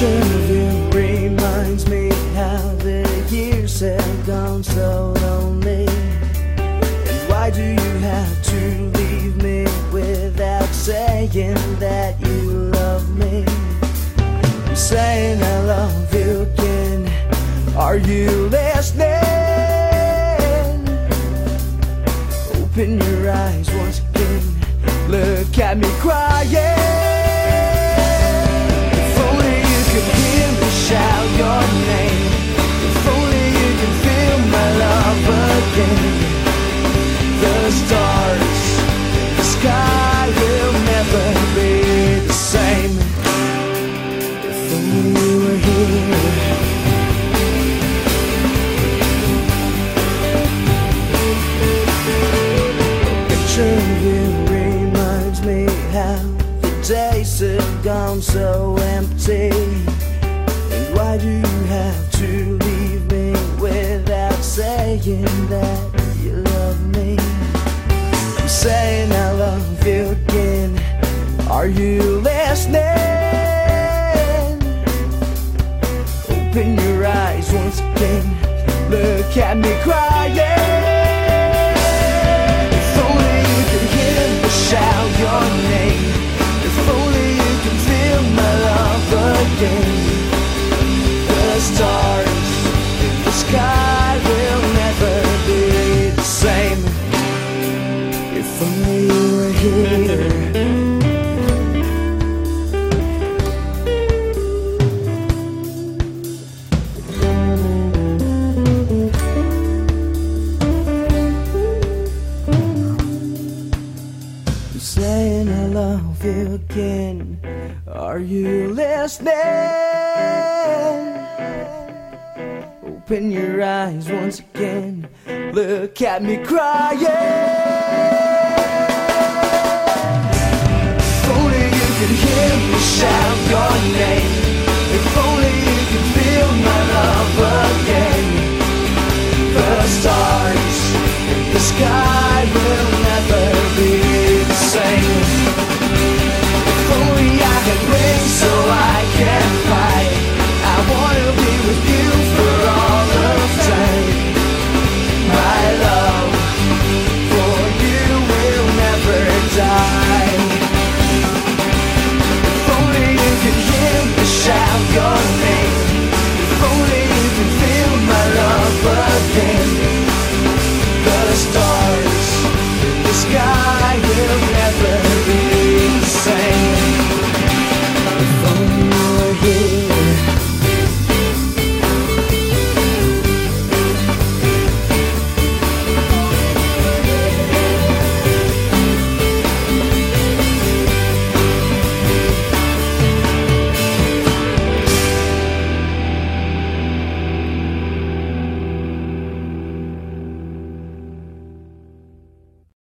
picture of you reminds me how the years have gone so lonely. And why do you have to leave me without saying that you love me? I'm saying I love you again. Are you listening? Open your eyes once again. Look at me crying. Shout your name. If only you feel my love again. The stars, the sky will never be the same. If only you were here. picture of you reminds me how the days have gone so empty. Why do you have to leave me without saying that you love me? I'm saying I love you again. Are you listening? Open your eyes once again. Look at me crying. I'm saying I love you again. Are you listening? Open your eyes once again. Look at me crying. Shout your name. If only you could feel my love again. The stars, in the sky